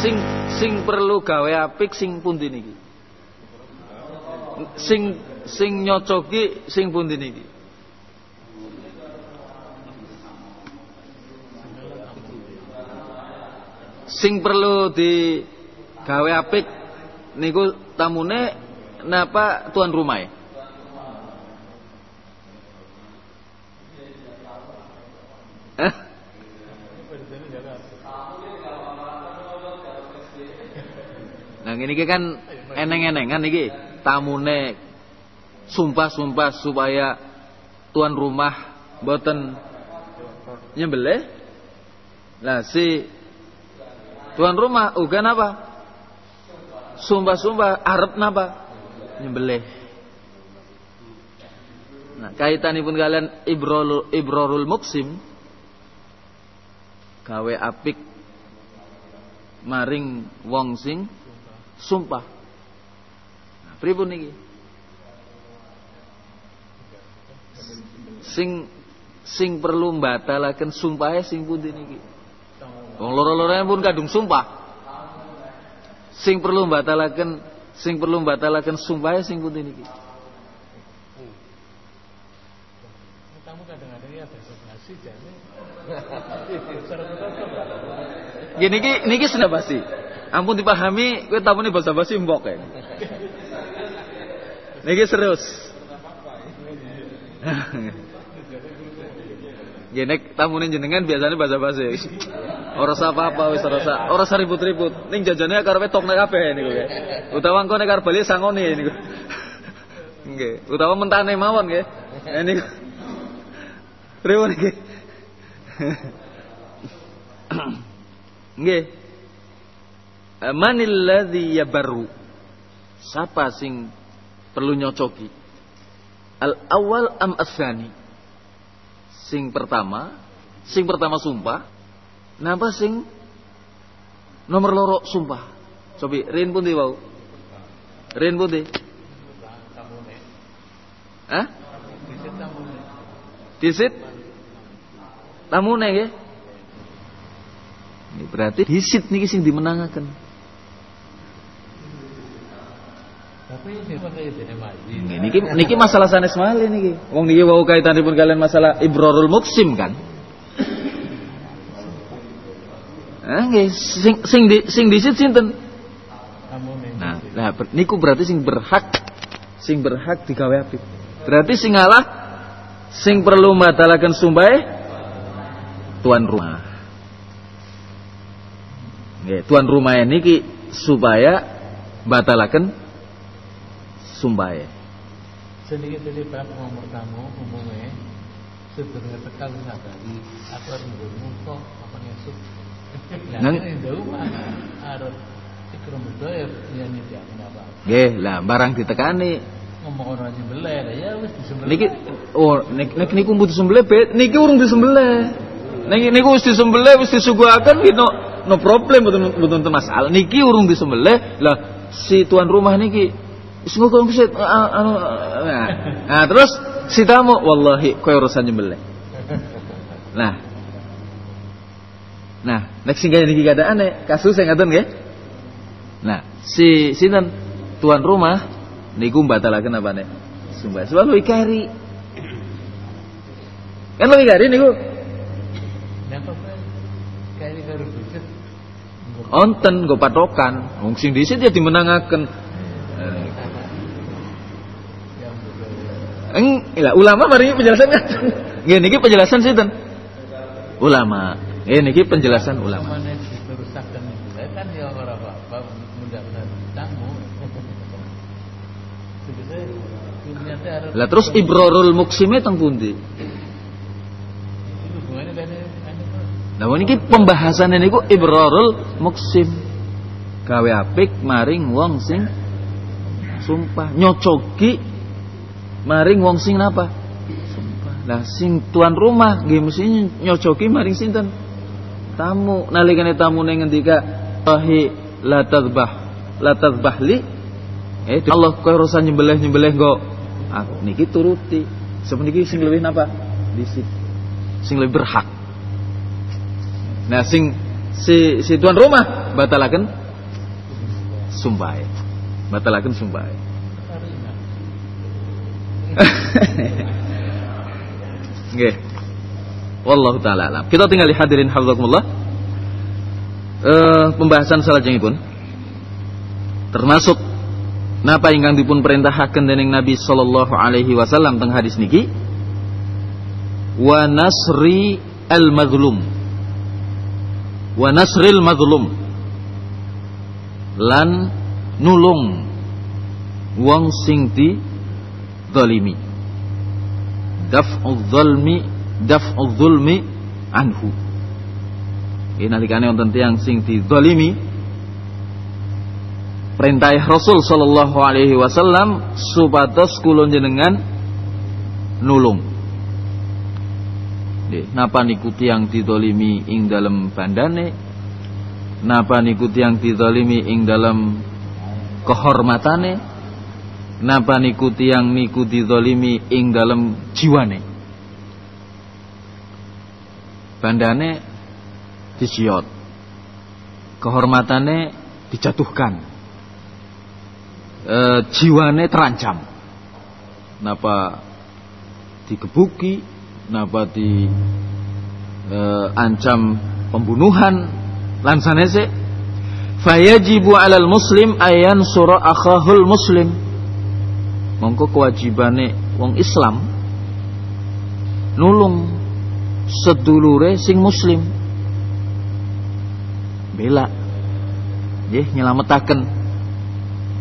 sing sing perlu gawe apik sing pundi niki? Sing sing nyocoki sing pundi niki? Sing perlu di gawe apik niku tamune napa tuan rumah ya Eh? Nah ini kan eneng-enengan iki tamune sumpah-sumpah supaya tuan rumah boten nyembelih. Lah si tuan rumah uga napa? Sumpah-sumpah arep napa? Nyembelih. Nah, kaitanipun kalian ibrorul ibrorul muksim gawe apik maring wong sing sumpah. Nah, pripun niki? Sing sing perlu mbatalaken sumpahe sing pundi niki? Wong loro-lorone pun kadung sumpah. Sing perlu mbatalaken sing perlu mbatalaken sumpahe sing pundi niki? Kamu kadang-kadang ya jane. Gini niki niki sudah basi. Ampun dipahami, kowe tamune basa-basi mbok kae. Niki serius. Gini tamune jenengan biasanya basa-basi. Ora usah apa-apa wis ora usah ora usah ribut-ribut. Ning jajane karepe tokne kabeh niku ya. Utawa engko nek arep bali sangone niku. Nggih, utawa mentane mawon nggih. Eh, Niku. Pripun niki? Nggih. Manil ladzi yabaru? Siapa sing perlu nyocoki? Al awal am asani? Sing pertama, sing pertama sumpah, napa sing nomor loro sumpah? Cobi, rin pun wau. Rin pun di. Hah? Disit tamune. Nggih. Ini berarti disit niki sing dimenangaken. Tapi ini pakai dene maji. Nggih, Niki niki masalah sanes malih niki. Wong niki wau kaitanipun kalian masalah ibrarul muksim kan. Ah nggih, sing sing di sing disit sinten? Nah, nah niku berarti sing berhak sing berhak digawe apik. Berarti sing ngalah sing perlu matalaken sumbahe tuan rumah. Nggih, tuan rumah niki supaya batalaken sumbahe. Sedikit dari bab nomor tamu umumnya sebenarnya tekan sabari atau nunggu kok apa ngesuk. Nah, Nang- jauh mah harus ikram bedoya yang ini dia kenapa? Nggih, lah barang ditekani Ngomong orang disembelih lah ya wis disembelih. niki oh nik niku mbuh disembelih niki urung disembelih. Niki niku wis disembelih wis disuguhaken gitu no, no problem mboten ten masalah. Niki urung disembelih lah si tuan rumah niki ngokong keset anu nah, nah terus si tamu wallahi kowe urusan nyembelih. Nah. Nah, nek sing kaya niki keadaane kasus yang ngaten nggih. Nah, si sinten tuan rumah niku batalaken apa nek? Sumpah sebab lu ikari. Kan lu ikari niku onten nggo patokan. Wong sing dhisit ya dimenangaken. Lah ulama mari penjelasan ngaten. Nggih niki penjelasan sinten? Ulama. Nggih niki penjelasan ulama. Kan ya. Lah terus ibrarul muksime teng pundi? Kan. Lah niki pembahasan niku ibrarul muksim. Gawe apik maring wong sing sumpah nyocoki maring wong sing napa? Sumpah. Lah sing tuan rumah nggih mesti nyocoki maring sinten? Tamu. Nalikane tamune ngendika Wahi la tadbah la tadbah li Eh Allah kowe rasa nyembelih-nyembelih kok. Aku niki turuti. Semeniki sing luwih napa? Disit. Sing lebih berhak. Nah, sing si si tuan rumah batalaken sumpah. Batalaken sumpah. Nggih. Wallahu taala alam. Kita tinggal hadirin hafizakumullah. Eh pembahasan salajengipun termasuk napa ingkang dipun perintahaken dening Nabi sallallahu alaihi wasallam teng hadis niki wa nasri al mazlum wa nasril mazlum lan nulung wong sing di zalimi. Daf'u dzalmi daf'u dzulmi anhu. Ini nalikane wonten tiyang sing dizalimi. Perintah Rasul sallallahu alaihi wasallam supados kula jenengan nulung. Napa niku tiyang didolimi ing dalam bandane? Napa niku tiyang didolimi ing dalam kehormatane Napa niku tiang niku didolimi ing dalam jiwane? Bandane disiot Kehormatane dijatuhkan. E, Jiwane terancam. Napa digebuki Napa di e, ancam pembunuhan Lansanese Fayajibu alal muslim ayan surah akhahul muslim mongko kewajibane wong Islam nulung sedulure sing muslim. Bela. Nggih nyelametaken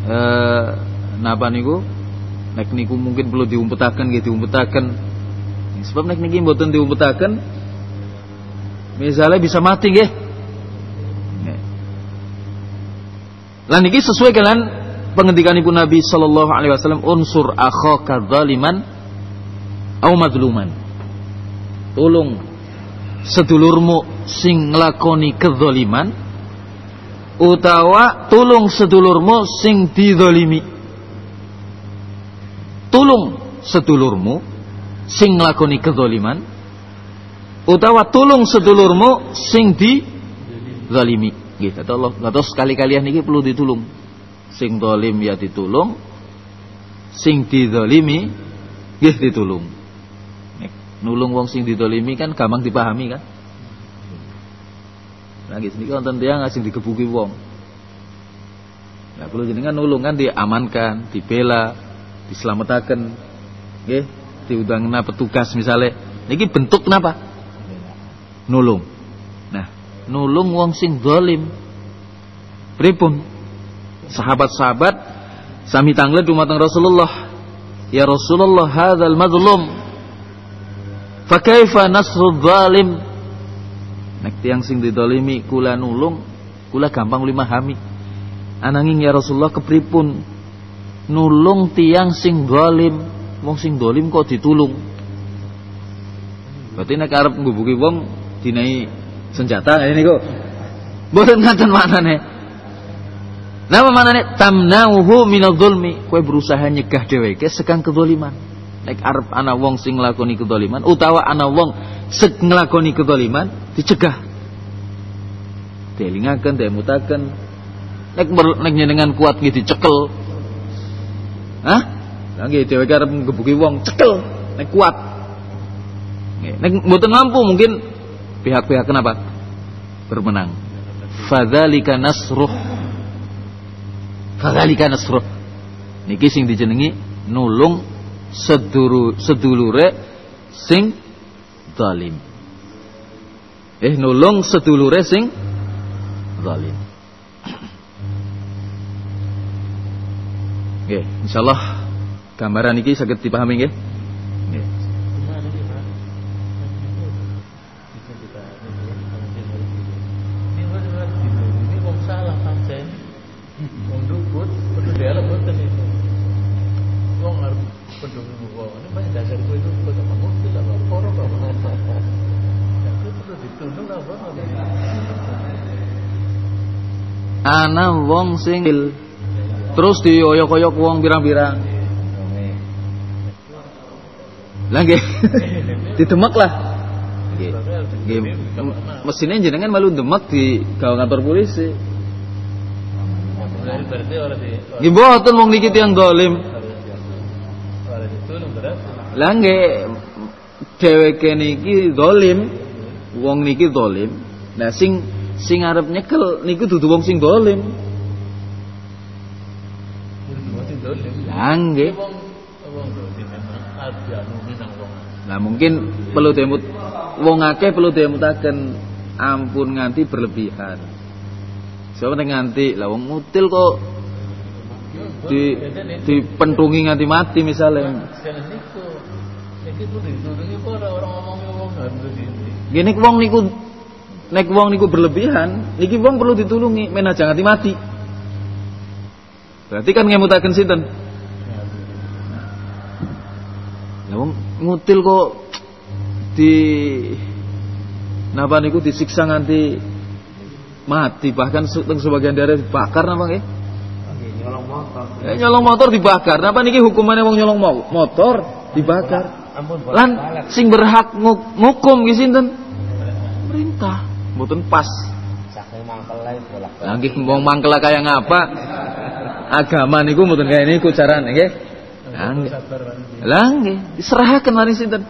eh napa niku? Nek niku mungkin perlu diumpetaken nggih diumpetaken. Sebab nek niki mboten diumpetaken misalnya bisa mati nggih. Lan niki sesuai kalian pengendikan ibu Nabi sallallahu alaihi wasallam unsur akhaka zaliman au madluman. Tolong sedulurmu sing nglakoni kezaliman utawa tulung sedulurmu sing dizalimi. Tulung sedulurmu sing nglakoni kezaliman utawa tulung sedulurmu sing di zalimi gitu Allah terus sekali-kali niki perlu ditulung sing dolim ya ditulung sing didolimi nggih ditulung nulung wong sing didolimi kan gampang dipahami kan lagi sini kan tiyang sing digebuki wong Ya perlu jenengan nulung kan diamankan, dibela, diselamatkan, nggih, diundang petugas misalnya. Niki bentuk kenapa? Nulung. Nah, nulung wong sing dolim. Pripun? Sahabat-sahabat sami tanglet dumateng Rasulullah. Ya Rasulullah hadzal madlum fa kaifa nasrul zalim nek tiang sing didolimi kula nulung kula gampang limahami. Ananging ya Rasulullah kepripun? Nulung tiang sing zalim wong sing dolim kok ditulung? Berarti nek arep nggubuki wong dinai senjata ini kok. Mboten ngaten maknane Napa manane tamnauhu minadh dhulmi? Kowe berusaha nyegah dheweke sekang kedzaliman. Nek arep ana wong sing nglakoni kedzaliman utawa ana wong sing nglakoni kedzaliman dicegah. Delingaken, demutaken. Nek nek nyenengan kuat nggih dicekel. Hah? Lah nggih dheweke arep ngebuki wong cekel nek kuat. Nek mboten mampu mungkin pihak-pihak kenapa? Bermenang. Fadzalika nasruh Kadzalika nasruh. Niki sing dijenengi nulung seduru sedulure sing zalim. Eh nulung sedulure sing zalim. Nggih, insyaallah gambaran iki saged dipahami nggih. Ana wong sing terus dioyok-oyok wong birang-birang lah nggih. Didemek lah nggih. Mesinnya jenengan malu demek di kantor polisi. Di Nggih mboten wong niki tiyang dolim. Lah nggih. Dheweke niki dolim. Wong niki dolim. Nah sing sing arep nyekel niku dudu wong sing dolim. Lah anu. Nah mungkin perlu demut wong akeh perlu demutaken ampun nganti berlebihan. Siapa ning nganti lah wong mutil kok di dipentungi nganti mati misalnya. Gini wong niku nek wong niku berlebihan, niki wong perlu ditulungi men aja nganti mati. Berarti kan ngemutaken sinten? Lah wong ngutil kok di napa niku disiksa nganti mati bahkan teng sebagian daerah dibakar napa nggih? Nyolong motor. Ya, nyolong motor dibakar. Napa niki hukumannya wong nyolong mo- motor dibakar? Ampun Lan sing berhak nguk- ngukum ki sinten? Pemerintah. Mboten pas. Saking mangkel lae bolak. Lah nggih wong mangkel kaya ngapa? Agama niku mboten kaya niku carane nggih. Lah nggih. Sabar Lah nggih, diserahaken maring sinten?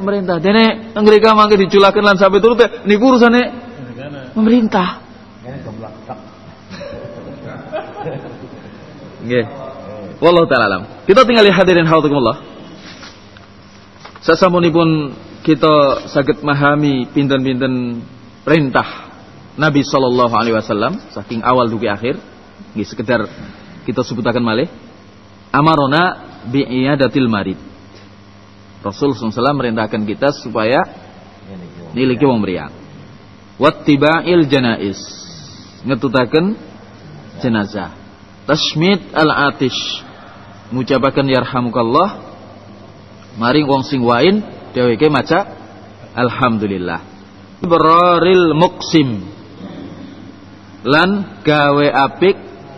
Pemerintah. Dene ngrika mangke diculaken lan sampai turut niku urusane pemerintah. Nggih. Wallahu taala alam. Kita tinggal hadirin haudzukumullah. Sasampunipun kita saged memahami pinten-pinten perintah Nabi sallallahu alaihi wasallam saking awal dugi akhir nggih sekedar kita sebutaken malih amarona bi iyadatil marid. Rasul SAW merintahkan kita supaya niliki wong mriyang. Wattiba'il janais. Ngetutaken jenazah. Tashmid al-atish. Ngucapaken yarhamukallah. Maring wong sing wain dheweke maca alhamdulillah. Ibraril muqsim. Lan gawe apik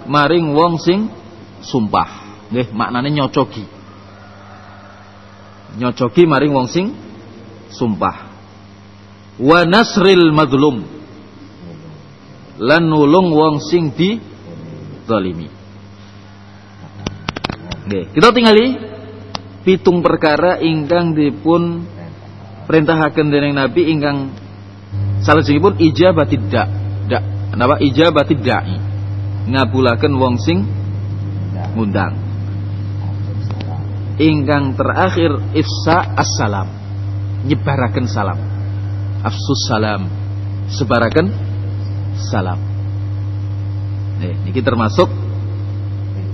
maring wong sing sumpah. Nggih, maknane nyocoki. Nyocoki maring wong sing sumpah. Wa nasril madlum. Lan nulung wong sing di zalimi. Nggih, kita tingali pitung perkara ingkang dipun perintahaken dening Nabi ingkang salajengipun ijabatid da. Da, napa ijabatid da'i. Ngabulaken wong sing ngundang. Ingkang terakhir ifsa assalam. Nyebaraken salam. Afsus salam. Sebaraken salam. Nih, niki termasuk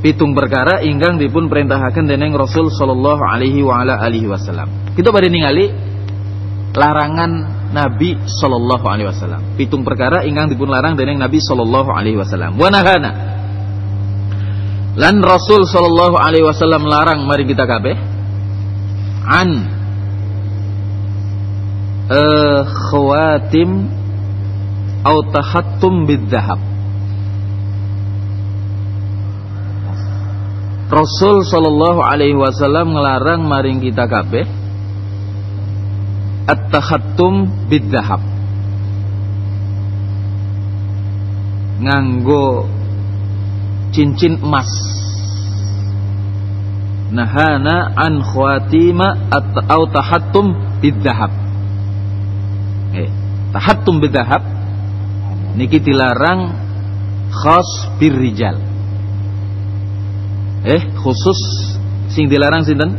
pitung perkara ingkang dipun perintahaken dening Rasul sallallahu alaihi wa ala alihi wasallam. Kita badhe ningali larangan Nabi sallallahu alaihi wasallam. Pitung perkara ingkang dipun larang dening Nabi sallallahu alaihi wasallam. Wa nahana. Lan Rasul sallallahu alaihi wasallam larang mari kita kabeh an eh khawatim au tahattum bidzahab. Rasul sallallahu alaihi wasallam ngelarang maring kita kabeh at-tahattum bidzahab. Nganggo cincin emas. Nahana an khawatima atau tahattum bidzahab. Eh, tahattum bidzahab niki dilarang khas birrijal. Eh, khusus sing dilarang sinten?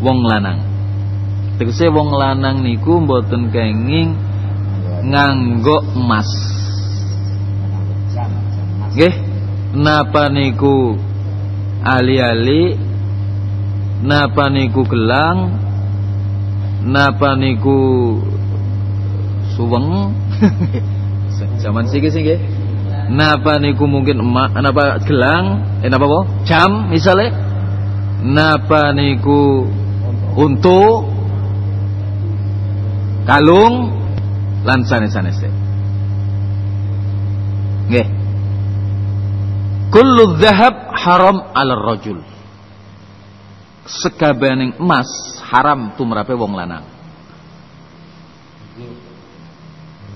Wong lanang. Tegese wong lanang niku mboten kenging nganggo emas. Nggih, napa niku ali-ali? Napa niku gelang? Napa niku suweng? Zaman siki sih nggih. Napa niku mungkin emak napa gelang? Eh napa apa? Jam misalnya napa niku untu kalung lan sanes-sanes nggih. Kullu dhahab haram ala rajul. Sekabening emas haram tumrape wong lanang.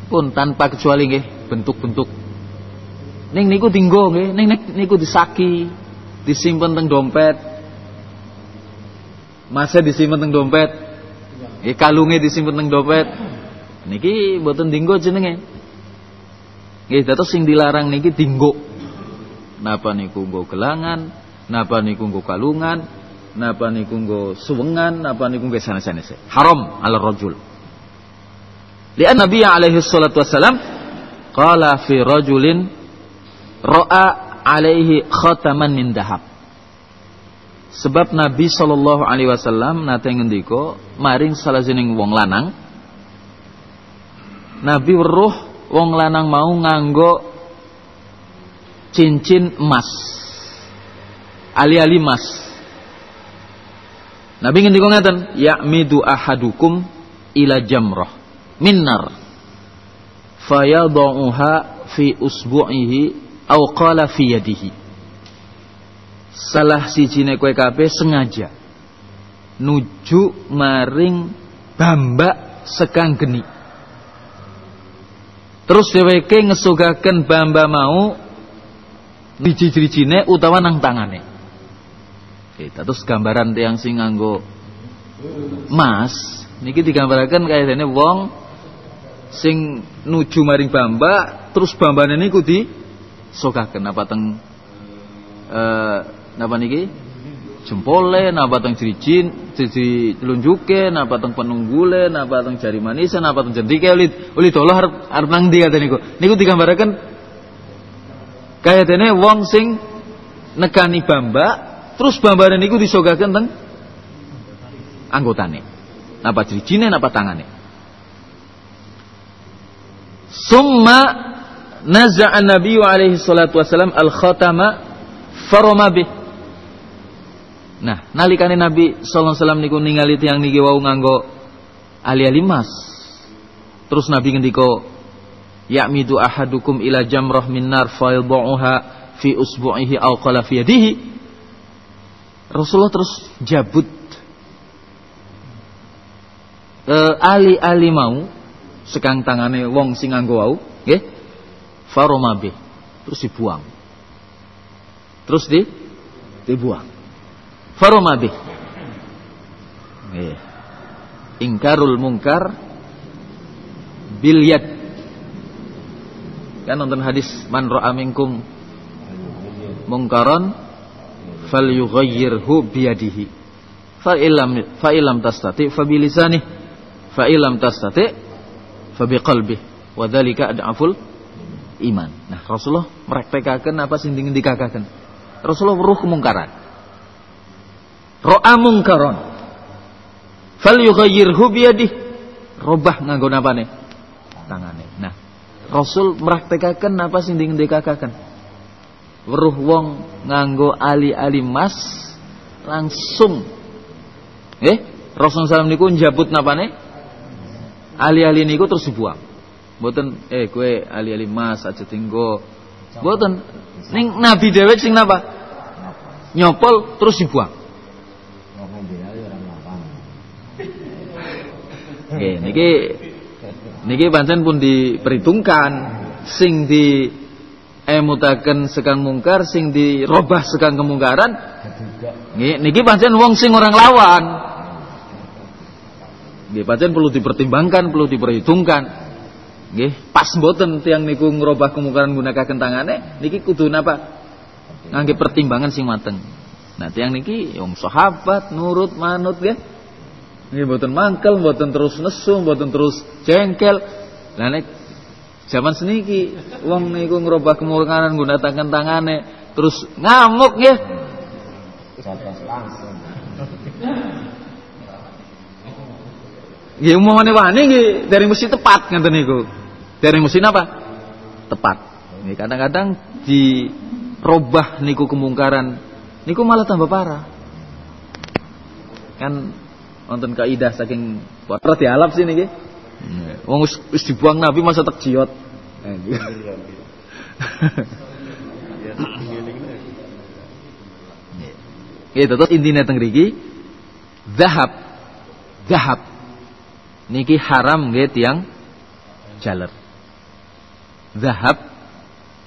Pun tanpa kecuali nggih bentuk-bentuk. Ning niku dinggo nggih, ning niku disaki, disimpen teng dompet. Masa disimpen teng dompet. Nggih kalunge disimpen teng dompet. Niki mboten dinggo jenenge. Nggih dados sing dilarang niki dinggo. Napa niku nggo gelangan, napa niku nggo kalungan, napa niku nggo suwengan, napa niku nggo sanes-sanes. Haram ala rajul. Lian Nabi alaihi salatu wassalam qala fi rajulin ra'a alaihi khataman min dahab. Sebab Nabi sallallahu alaihi wasallam nate ngendika maring salajening wong lanang Nabi weruh wong lanang mau nganggo cincin emas. Ali-ali emas. Nabi ngendika ngaten, "Ya'midu ahadukum ila jamrah minnar fayadha'uha fi usbu'ihi au qala fi yadihi salah sijine kowe kabeh sengaja nuju maring bamba sekang geni. Terus dheweke ngesugaken bamba mau biji-bijine utawa nang tangane. Oke, terus gambaran tiang sing nganggo mas niki digambaraken kaya dene wong sing nuju maring bamba terus bambane niku di sokaken napa teng eh napa niki? Jempole napa teng jrijin siji lunjuke napa teng penunggule napa teng jari manisan napa teng jendike uli uli dolo arep arep nang ndi kate niku? Niku digambaraken kaya dene wong sing nekani bamba terus bambane niku disogaken teng anggotane. Napa jrijine napa tangane. Summa naza'a Nabi alaihi salatu wasalam al khatama faroma bih. Nah, nalikane Nabi sallallahu alaihi wasallam niku ningali tiyang niki wau nganggo ali-ali mas. Terus Nabi ngendika, "Ya'midu ahadukum ila jamrah min nar fayadhuha fi usbu'ihi aw qala fi yadihi." Rasulullah terus jabut uh, ali-ali mau sekang tangane wong sing nganggo wau, nggih. Faromabe. Terus dibuang. Terus di dibuang. Faromabe. Nggih. Ingkarul mungkar bil yad. Kan nonton hadis man ra'a minkum mungkaran falyughayyirhu biyadihi. Fa illam fa illam tastati fa bilisani fa illam tastati fabi qalbi wa dzalika ad'aful iman. Nah, Rasulullah merektekaken apa sing dikakaken. Rasulullah weruh kemungkaran. Ra'a mungkaron. Fal yughayyirhu biyadih. Robah nganggo napane? Tangane. Nah, Rasul merektekaken apa sing dikakaken. Weruh wong nganggo ali-ali mas langsung eh Rasulullah SAW niku njabut napane ali-ali niku terus dibuang. Mboten eh kue ali-ali mas aja tinggo. Mboten ning nabi dewek sing napa? Nyopol terus dibuang. Nggih niki niki pancen pun diperhitungkan sing di emutaken sekang mungkar sing dirobah sekang kemungkaran nggih niki pancen wong sing orang lawan Nggih, pancen perlu dipertimbangkan, perlu diperhitungkan. Nggih, pas mboten tiang niku ngrobah kemungkaran gunakaken tangane, niki kudu napa? Ngangge pertimbangan sing mateng. Nah, tiang niki wong sahabat nurut manut nggih. Nggih mboten mangkel, mboten terus nesu, mboten terus jengkel. Lah nek zaman seniki wong niku ngrobah kemungkaran gunakaken tangane terus ngamuk langsung. Nggih umumane wani nggih dari mesti tepat ngeten niku. Dari mesti apa? Tepat. Nggih kadang-kadang dirobah niku kemungkaran niku malah tambah parah. Kan wonten kaidah saking parah dialap sih niki. Wong wis dibuang Nabi masa tak jiot. Gitu terus intinya teng riki zahab zahab niki haram nggih tiyang jaler. Zahab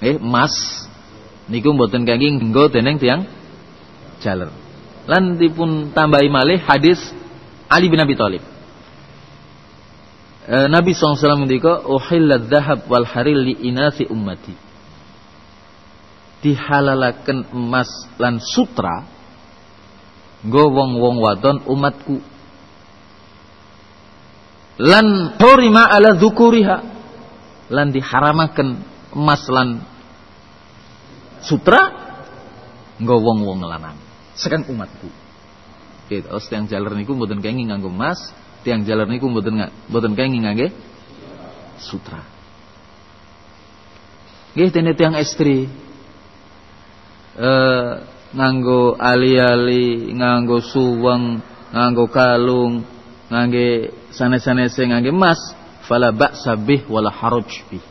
Nggih, emas niku mboten kangge nggo dening tiyang jaler. Lan dipun tambahi malih hadis Ali bin Abi Thalib. E, Nabi SAW ngendika, "Uhillat dzahab wal haril li inasi ummati." Dihalalaken emas lan sutra nggo wong-wong wadon umatku. Lan hurima ala dzukuriha. Lan diharamaken emas lan sutra nggo wong-wong lanang. Sekan umatku. Gitu, yang jaler niku mboten kenging nganggo emas, tiang jaler niku mboten mboten kenging ngangge sutra. Nggih dene tiang estri eh nganggo ali-ali, nganggo suweng, nganggo kalung, ngangge sanes-sanese ngangge emas, fala ba'sa bih wala haraj bih.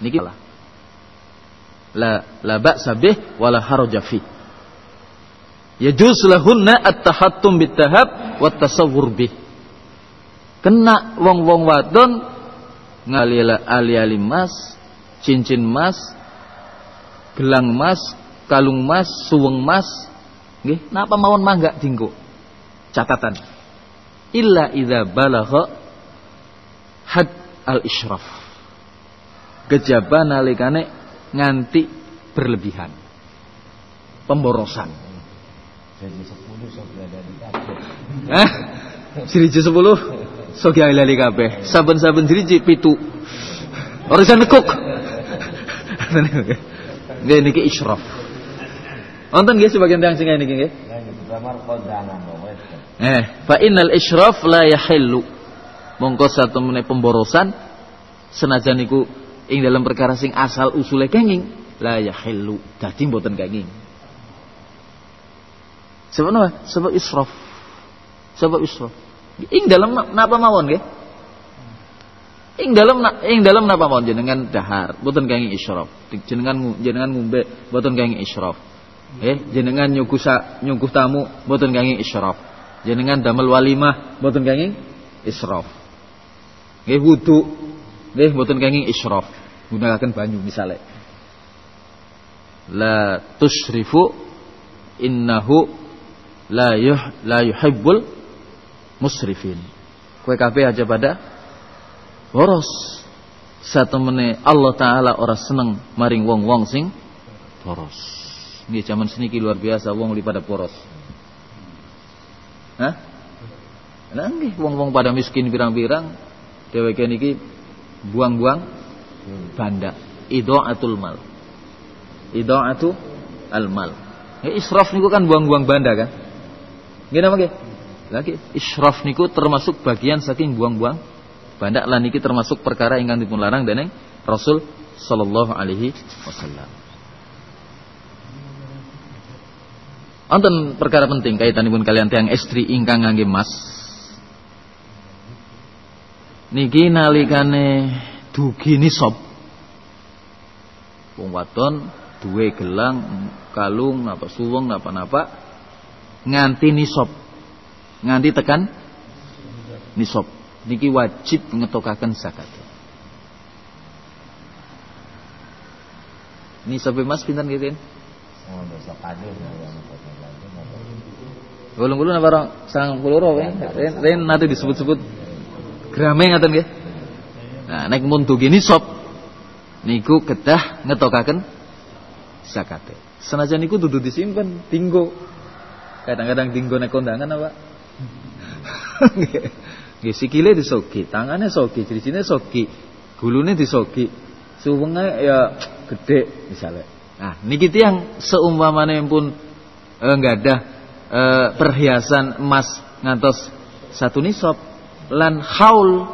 Niki lah la la ba'sa bih wala haraja fi. Yajuz lahunna at-tahattum bitahab wa tasawwur bih. Kena wong-wong wadon ngalila ali-ali mas, cincin mas, gelang mas, kalung mas, suweng mas, nggih, napa mawon mangga dinggo. Catatan. Illa idza balagha had al-isyraf. Kejaba nalikane nganti berlebihan. Pemborosan. Jadi 10 sok ada di Eh, siriji 10 sok lali kabeh. Saben-saben siriji pitu. Ora iso nekuk. Nggih niki israf. Wonten nggih sebagian tiyang sing niki nggih. Eh, fa innal israf la yahillu. Mongko satu meneh pemborosan senajan niku ing dalam perkara sing asal usule kenging la yahillu dadi mboten kenging sebab apa? Sebab israf. Sebab israf. Ing dalam napa mawon nggih? Ing dalam ing dalam napa mawon? Jenengan dahar mboten kenging israf. Jenengan jenengan ngombe mboten kenging israf. Eh jenengan nyuguh nyuguh tamu mboten kenging israf. Jenengan damel walimah mboten kenging israf. Nggih wudu. Nggih mboten kenging israf. Gunakan banyu misalnya la tusrifu innahu la yuh la yuhibbul musrifin. Kue kabeh aja pada boros. Satu Allah taala ora seneng maring wong-wong sing boros. Ini zaman seniki luar biasa wong li pada boros. Hah? Nah, wong-wong pada miskin pirang-pirang dheweke niki buang-buang banda. Idha'atul mal. Idha'atu al mal ya, israf niku kan buang-buang banda kan nggih lagi israf niku termasuk bagian saking buang-buang banda lan niki termasuk perkara ingkang dipun larang dening Rasul sallallahu alaihi wasallam Wonten perkara penting kaitanipun kalian tiang istri ingkang ngangge emas. Niki nalikane dugi nisab. Wong wadon duwe gelang, kalung, napa suweng, napa-napa nganti nisab. Nganti tekan nisab. Niki wajib ngetokaken zakat. Nisab Mas pinten nggih, Oh, dosa Golong golong apa orang sang puluh ya? Ren nanti disebut-sebut grame ngaten nggih. Nah, nek mun dugi nisab niku kedah ngetokaken zakate. Senajan niku dudu disimpen tinggo. Kadang-kadang tinggo nek kondangan apa? Nggih sikile disoki, tangane soki, jrijine soki, gulune disoki. Suwenge ya gede misalnya. Nah, niki tiyang seumpamane pun eh, ada eh, perhiasan emas ngantos satu nisab lan haul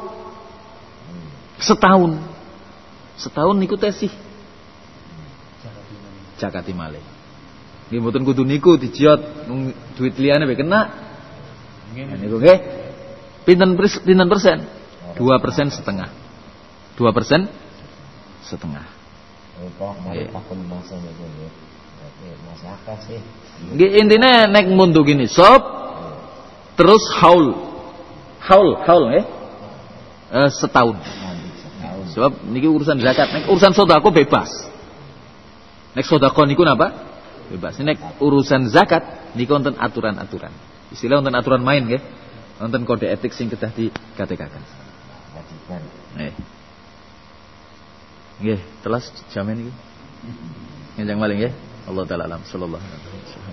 setahun setahun niku tesih jakati malih nggih mboten kudu niku dijiot duit liyane wae kena. Niku nggih. Pinten pinten persen? 2 persen setengah. 2 persen setengah. Nggih. intine nek mundu gini sop terus haul. Haul haul nggih. Eh, setahun. Sebab niki urusan zakat, nek urusan sedekah bebas. Nek sedekah niku napa? Bebas. Nek urusan zakat niku wonten aturan-aturan. Istilah wonten aturan main nggih. Wonten kode etik sing kedah dikatekaken. Nggih. Nggih, telas jamin iki. Ngenjang maling nggih. Allah taala alam sallallahu alaihi wasallam.